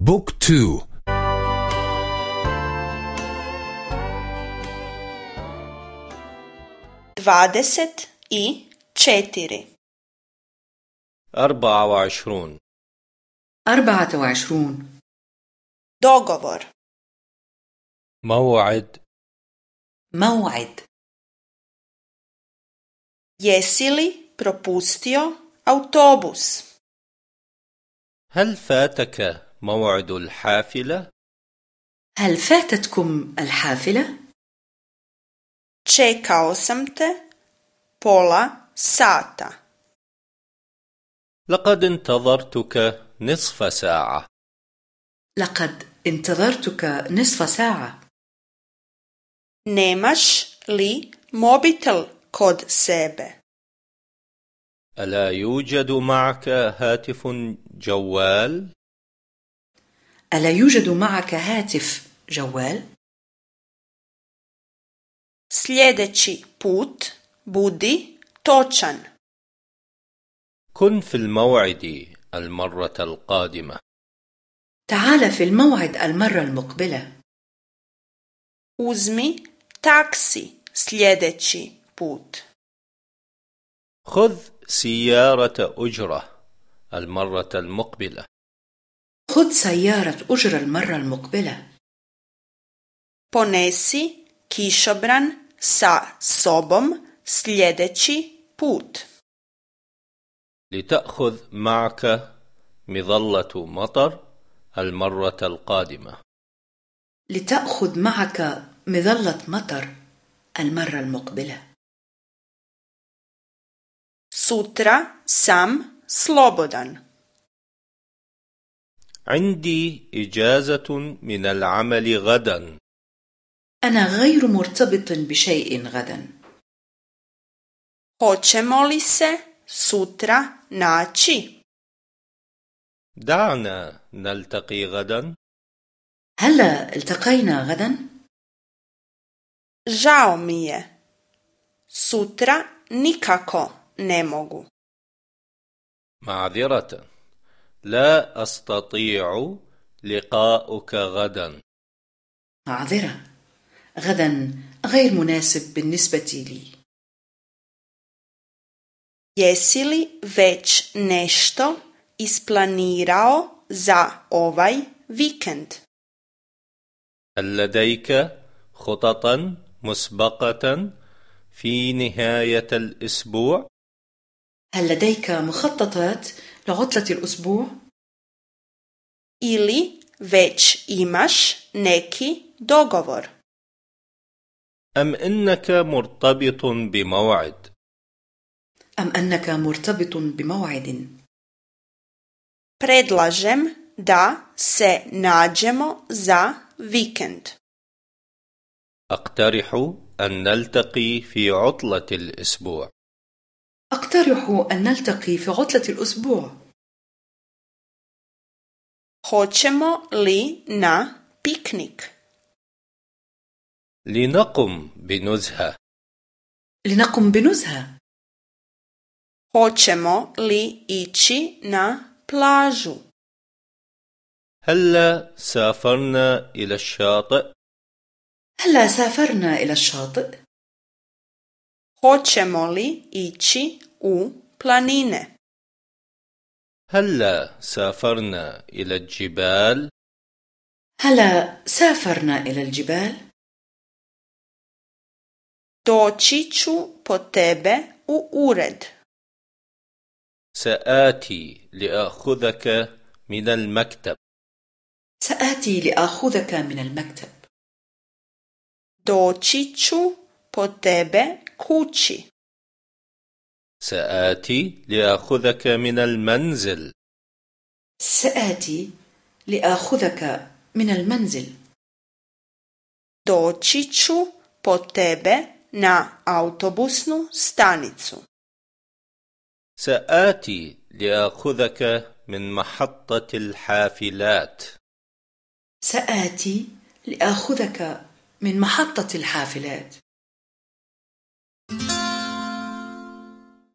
بوك تو dvadeset i četiri أربعة وعشرون أربعة وعشرون dogovor موعد موعد jesi li propustio autobus هل فاتك موعد الحافلة؟ هل فاتتكم الحافلة؟ čekao sam te pola sata لقد انتظرتك نصف ساعة لقد انتظرتك نصف ساعة nemaš li mobitel kod sebe ألا يوجد معك هاتف جوال؟ ألا يوجد معك هاتف؟ جوال؟ sljedeći put budi točan كن في الموعد المرة القادمة. تعال في الموعد المرة المقبلة. uzmi taksi sljedeći put خذ سيارة أجرة المرة المقبلة. خذ سيارة أجرة المرة المقبلة. ponesi kišobran sa sobom sljedeći put لتأخذ معك مظلة مطر المرة القادمة. لتأخذ معك مظلة مطر المرة المقبلة. sutra sam slobodan عندي إجازة من العمل غدا. أنا غير مرتبط بشيء غدا. Hoćemo li se sutra naći? دعنا نلتقي غدا. هلا التقينا غدا؟ žao mi je. Sutra nikako ne mogu. معذرة. لا أستطيع لقاؤك غدا. معذرة. غدا غير مناسب بالنسبة لي. Jesi li već nešto isplanirao za ovaj vikend? هل لديك خططا مسبقة في نهاية الأسبوع؟ هل لديك مخططات لعطلة الأسبوع؟ ili već imaš neki dogovor أم إنك مرتبط بموعد؟ أم أنك مرتبط بموعد؟ predlažem da se nađemo za vikend أقترح أن نلتقي في عطلة الأسبوع أقترح أن نلتقي في عطلة الأسبوع. Hoćemo li na piknik? لنقم بنزهة. لنقم بنزهة. Hoćemo li ići na plažu? هلا سافرنا إلى الشاطئ؟ هلا سافرنا إلى الشاطئ؟ Hoćemo li ići u planine هلا سافرنا إلى الجبال؟ هلا سافرنا إلى الجبال؟ doći ću po tebe u ured سآتي لآخذك من المكتب سآتي لآخذك من المكتب doći ću po tebe kući سآتي لآخذك من المنزل. سآتي لآخذك من المنزل. Doći ću po tebe na autobusnu stanicu. سآتي لآخذك من محطة الحافلات. سآتي لآخذك من محطة الحافلات.